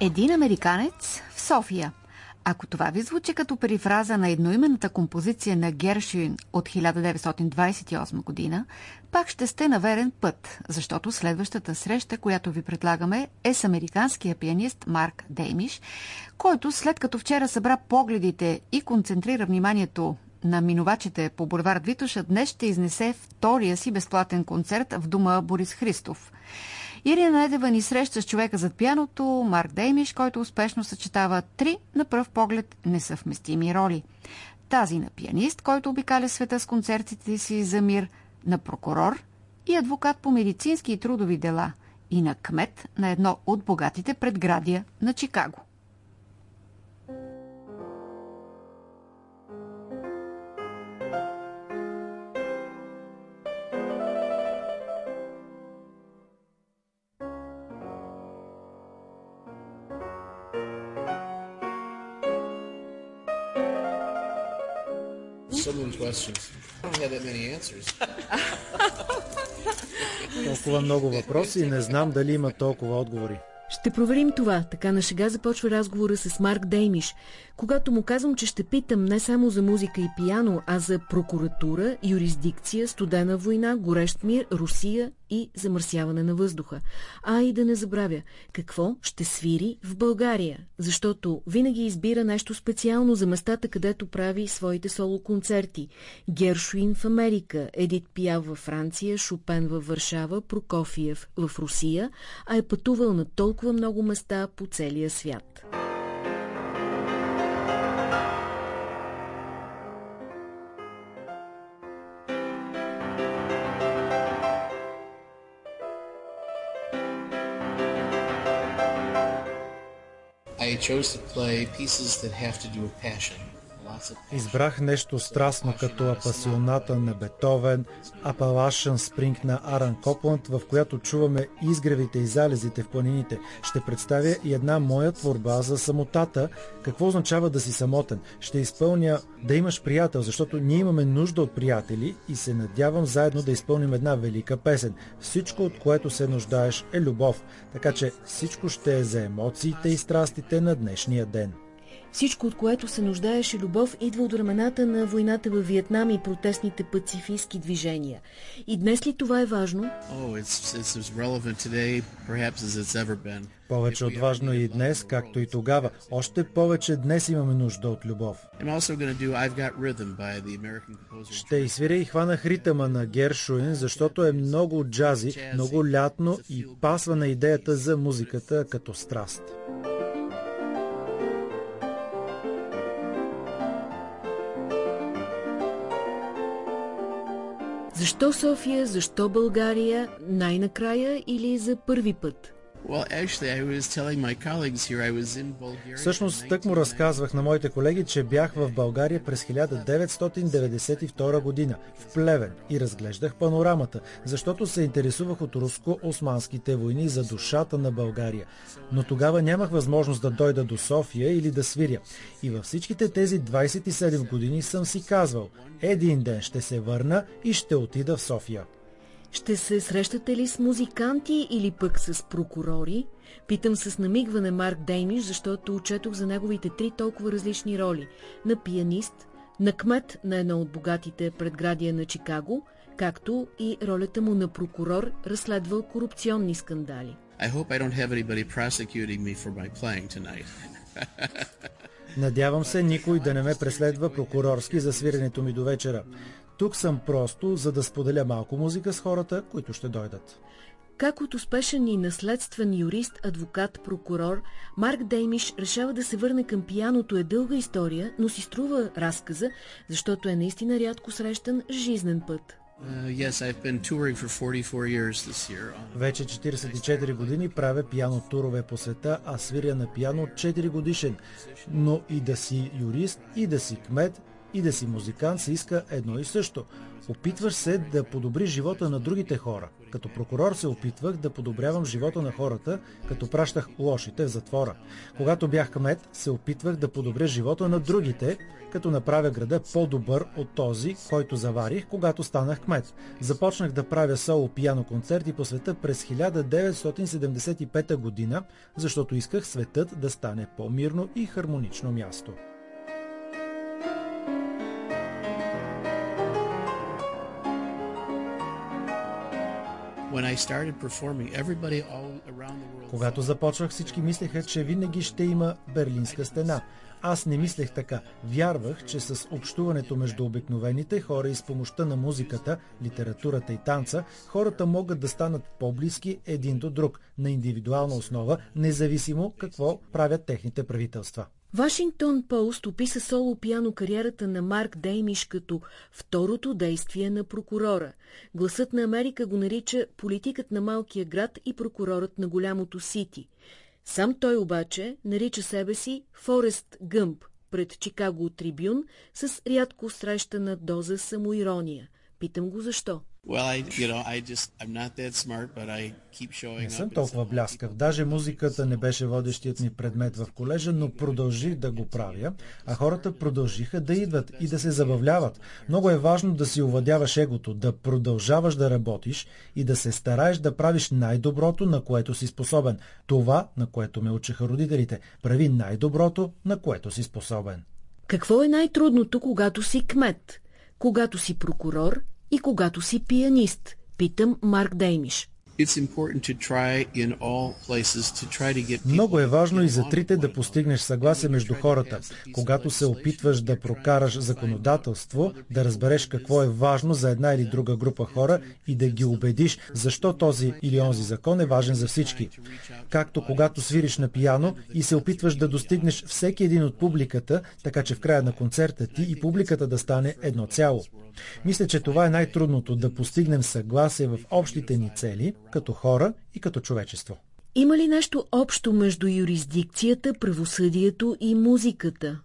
Един американец в София. Ако това ви звучи като перифраза на едноименната композиция на Гершвин от 1928 година, пак ще сте на верен път, защото следващата среща, която ви предлагаме, е с американския пианист Марк Деймиш, който след като вчера събра погледите и концентрира вниманието на минувачите по бульвар Витоша, днес ще изнесе втория си безплатен концерт в дома Борис Христов. Ирина Недева ни среща с човека зад пяното, Марк Деймиш, който успешно съчетава три на пръв поглед несъвместими роли. Тази на пианист, който обикаля света с концертите си за мир, на прокурор и адвокат по медицински и трудови дела и на кмет на едно от богатите предградия на Чикаго. Someone's questions. I don't have that many answers. Толкова много въпроси и не знам дали има толкова отговори. Ще проверим това. Така на шега започва разговора с Марк Деймиш. Когато му казвам, че ще питам не само за музика и пияно, а за прокуратура, юрисдикция, студена война, горещ мир, Русия и замърсяване на въздуха. А и да не забравя, какво ще свири в България, защото винаги избира нещо специално за местата, където прави своите соло-концерти. Гершуин в Америка, Едит Пияв във Франция, Шопен във Варшава, Прокофиев в Русия, а е пътувал на толкова много места по целия свят. Chose to play pieces that have to do with passion. Избрах нещо страстно като апасионата на Бетовен, Апалашън Спринг на Аран Копланд, в която чуваме изгревите и залезите в планините. Ще представя и една моя творба за самотата. Какво означава да си самотен? Ще изпълня да имаш приятел, защото ние имаме нужда от приятели и се надявам заедно да изпълним една велика песен. Всичко, от което се нуждаеш, е любов. Така че всичко ще е за емоциите и страстите на днешния ден. Всичко, от което се нуждаеше любов, идва от времената на войната във Виетнам и протестните пацифистски движения. И днес ли това е важно? Oh, it's, it's today, повече от важно и днес, както и тогава. Още повече днес имаме нужда от любов. Ще изсвиря и хванах ритъма на Гершуин, защото е много джази, много лятно и пасва на идеята за музиката като страст. Защо София, защо България, най-накрая или за първи път? Всъщност, тък му разказвах на моите колеги, че бях в България през 1992 година, в Плевен, и разглеждах панорамата, защото се интересувах от руско-османските войни за душата на България. Но тогава нямах възможност да дойда до София или да свиря. И във всичките тези 27 години съм си казвал, един ден ще се върна и ще отида в София. Ще се срещате ли с музиканти или пък с прокурори? Питам с намигване Марк Деймиш, защото учетох за неговите три толкова различни роли. На пианист, на кмет на едно от богатите предградия на Чикаго, както и ролята му на прокурор, разследвал корупционни скандали. I hope I don't have anybody prosecuting me for my playing tonight. Надявам се никой да не ме преследва прокурорски за свиренето ми до вечера. Тук съм просто, за да споделя малко музика с хората, които ще дойдат. Как от успешен и наследствен юрист, адвокат, прокурор, Марк Деймиш решава да се върне към пияното е дълга история, но си струва разказа, защото е наистина рядко срещан жизнен път. Uh, Вече 44 години правя пиано турове по света, а свиря на пиано 4 годишен. Но и да си юрист, и да си кмет, и да си музикант се иска едно и също. Опитваш се да подобри живота на другите хора. Като прокурор се опитвах да подобрявам живота на хората, като пращах лошите в затвора. Когато бях кмет, се опитвах да подобря живота на другите, като направя града по-добър от този, който заварих, когато станах кмет. Започнах да правя соло пияно концерти по света през 1975 година, защото исках светът да стане по-мирно и хармонично място. Когато започвах, всички мислеха, че винаги ще има Берлинска стена. Аз не мислех така. Вярвах, че с общуването между обикновените хора и с помощта на музиката, литературата и танца, хората могат да станат по-близки един до друг на индивидуална основа, независимо какво правят техните правителства. Вашингтон Пост описа соло пиано кариерата на Марк Деймиш като второто действие на прокурора. Гласът на Америка го нарича политикът на малкия град и прокурорът на голямото Сити. Сам той обаче нарича себе си Форест Гъмп пред Чикаго Трибюн с рядко срещана доза самоирония. Питам го защо. Не съм толкова бляскав. Даже музиката не беше водещият ми предмет в колежа, но продължих да го правя, а хората продължиха да идват и да се забавляват. Много е важно да си овладяваш егото, да продължаваш да работиш и да се стараеш да правиш най-доброто, на което си способен. Това, на което ме учиха родителите. Прави най-доброто, на което си способен. Какво е най-трудното, когато си кмет? Когато си прокурор и когато си пианист? Питам Марк Деймиш. Много е важно и за трите да постигнеш съгласие между хората. Когато се опитваш да прокараш законодателство, да разбереш какво е важно за една или друга група хора и да ги убедиш защо този или онзи закон е важен за всички. Както когато свириш на пияно и се опитваш да достигнеш всеки един от публиката, така че в края на концерта ти и публиката да стане едно цяло. Мисля, че това е най-трудното да постигнем съгласие в общите ни цели, като хора и като човечество. Има ли нещо общо между юрисдикцията, правосъдието и музиката?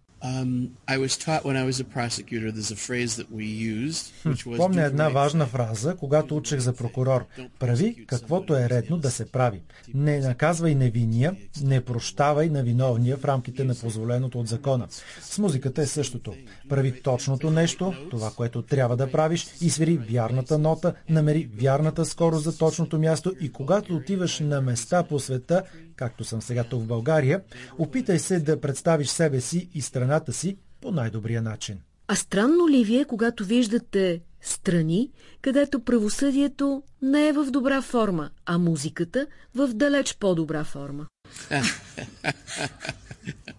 Помня една важна фраза, когато учех за прокурор. Прави каквото е редно да се прави. Не наказвай невиния, не прощавай на виновния в рамките на позволеното от закона. С музиката е същото. Прави точното нещо, това, което трябва да правиш, и свири вярната нота, намери вярната скорост за точното място и когато отиваш на места по света, както съм сега тук в България, опитай се да представиш себе си и страната си по най-добрия начин. А странно ли ви е, когато виждате страни, където правосъдието не е в добра форма, а музиката в далеч по-добра форма?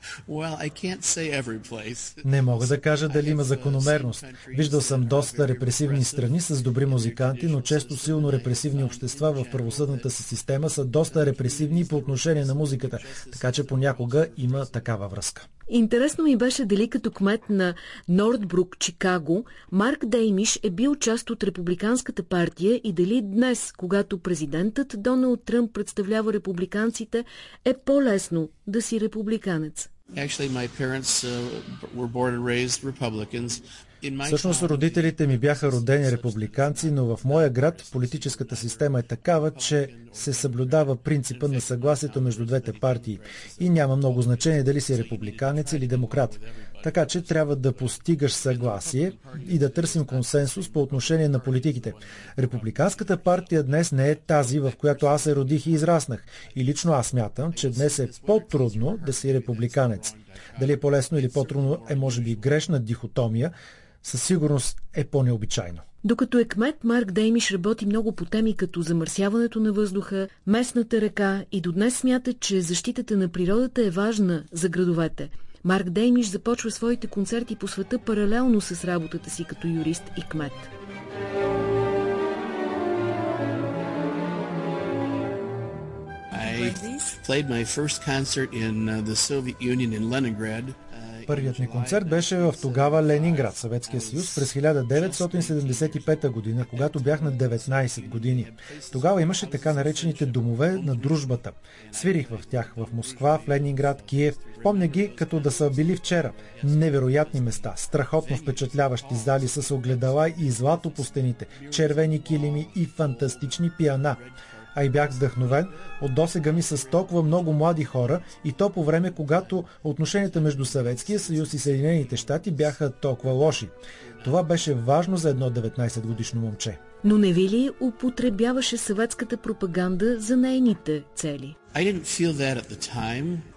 Не мога да кажа дали има закономерност. Виждал съм доста репресивни страни с добри музиканти, но често силно репресивни общества в правосъдната си система са доста репресивни по отношение на музиката, така че понякога има такава връзка. Интересно ми беше дали като кмет на Нордбрук, Чикаго, Марк Деймиш е бил част от републиканската партия и дали днес, когато президентът Доналд Тръмп представлява републиканците, е по-лесно да си републиканец. Uh. Всъщност родителите ми бяха родени републиканци, но в моя град политическата система е такава, че се съблюдава принципа на съгласието между двете партии и няма много значение дали си републиканец или демократ. Така че трябва да постигаш съгласие и да търсим консенсус по отношение на политиките. Републиканската партия днес не е тази, в която аз се родих и израснах. И лично аз мятам, че днес е по-трудно да си републиканец. Дали е по-лесно или по-трудно е може би грешна дихотомия, със сигурност е по-необичайно. Докато е кмет, Марк Деймиш работи много по теми като замърсяването на въздуха, местната река и до днес смята, че защитата на природата е важна за градовете. Марк Деймиш започва своите концерти по света паралелно с работата си като юрист и кмет. I played my first concert in uh, the Soviet Union in Leningrad Първият ми концерт беше в тогава Ленинград, Съветския съюз, през 1975 година, когато бях на 19 години. Тогава имаше така наречените домове на дружбата. Свирих в тях в Москва, в Ленинград, Киев. Помня ги като да са били вчера. Невероятни места, страхотно впечатляващи зали с огледала и злато по стените, червени килими и фантастични пиана а и бях вдъхновен от досега ми с толкова много млади хора и то по време, когато отношенията между Съветския съюз и Съединените щати бяха толкова лоши. Това беше важно за едно 19 годишно момче. Но не ви ли употребяваше съветската пропаганда за нейните цели? I didn't feel that at the time.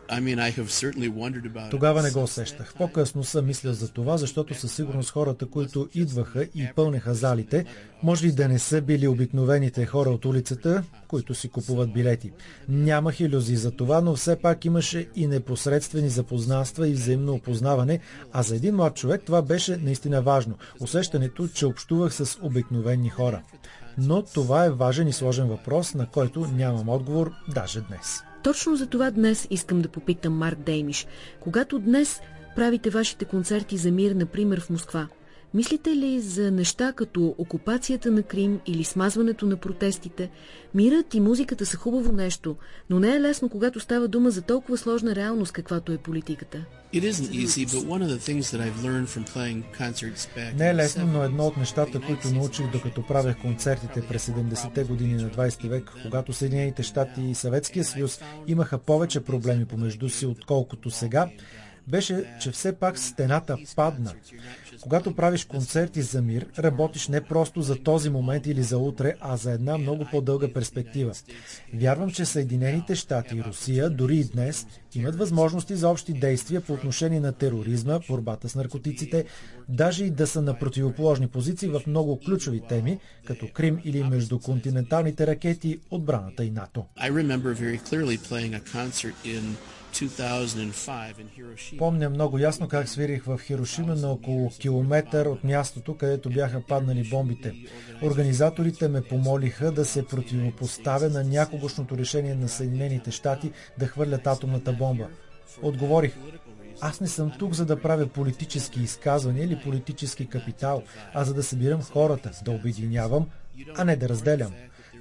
Тогава не го усещах. По-късно съм мислил за това, защото със сигурност хората, които идваха и пълнеха залите, може и да не са били обикновените хора от улицата, които си купуват билети. Нямах иллюзии за това, но все пак имаше и непосредствени запознанства и взаимно опознаване, а за един млад човек това беше наистина важно. Усещането, че общувах с обикновени хора. Но това е важен и сложен въпрос, на който нямам отговор даже днес. Точно за това днес искам да попитам Марк Деймиш. Когато днес правите вашите концерти за мир, например в Москва, Мислите ли за неща като окупацията на Крим или смазването на протестите? Мирът и музиката са хубаво нещо, но не е лесно, когато става дума за толкова сложна реалност, каквато е политиката. Не е лесно, но едно от нещата, които научих докато правех концертите през 70-те години на 20 век, когато Съединените щати и Съветския съюз имаха повече проблеми помежду си, отколкото сега, беше, че все пак стената падна. Когато правиш концерти за мир, работиш не просто за този момент или за утре, а за една много по-дълга перспектива. Вярвам, че Съединените щати и Русия, дори и днес, имат възможности за общи действия по отношение на тероризма, борбата с наркотиците, даже и да са на противоположни позиции в много ключови теми, като Крим или междуконтиненталните ракети, отбраната и НАТО. Помня много ясно как свирих в Хирошима на около километър от мястото, където бяха паднали бомбите. Организаторите ме помолиха да се противопоставя на някогошното решение на Съединените щати да хвърлят атомната бомба. Отговорих, аз не съм тук за да правя политически изказвания или политически капитал, а за да събирам хората, да обединявам, а не да разделям.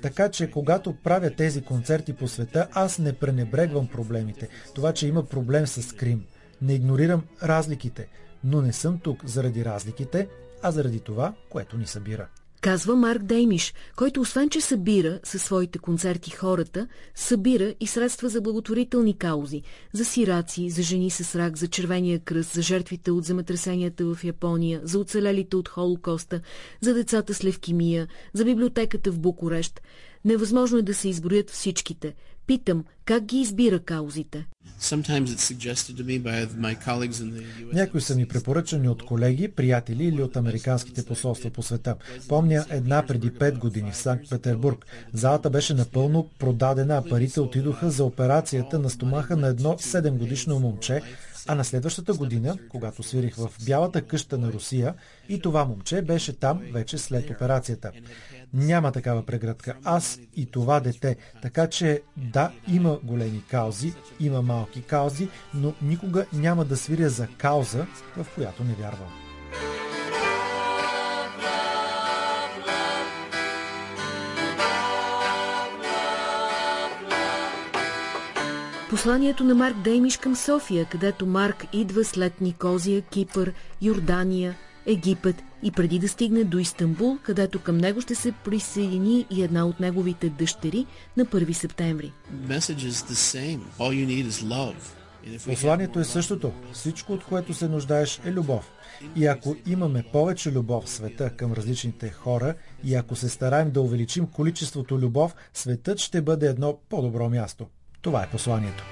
Така че, когато правя тези концерти по света, аз не пренебрегвам проблемите. Това, че има проблем с Крим. Не игнорирам разликите, но не съм тук заради разликите, а заради това, което ни събира. Казва Марк Деймиш, който освен, че събира със своите концерти хората, събира и средства за благотворителни каузи, за сираци, за жени с рак, за червения кръст, за жертвите от земетресенията в Япония, за оцелелите от Холокоста, за децата с левкимия, за библиотеката в Букурещ. Невъзможно е да се изброят всичките. Питам, как ги избира каузите? Някои са ми препоръчани от колеги, приятели или от американските посолства по света. Помня една преди 5 години в Санкт-Петербург. Залата беше напълно продадена, а парите отидоха за операцията на стомаха на едно 7 годишно момче, а на следващата година, когато свирих в Бялата къща на Русия, и това момче беше там вече след операцията. Няма такава преградка. Аз и това дете. Така че да, има големи каузи, има малки каузи, но никога няма да свиря за кауза, в която не вярвам. Посланието на Марк Деймиш към София, където Марк идва след Никозия, Кипър, Йордания, Египет и преди да стигне до Истанбул, където към него ще се присъедини и една от неговите дъщери на 1 септември. Посланието е същото. Всичко, от което се нуждаеш, е любов. И ако имаме повече любов в света към различните хора и ако се стараем да увеличим количеството любов, светът ще бъде едно по-добро място. Това е посланието.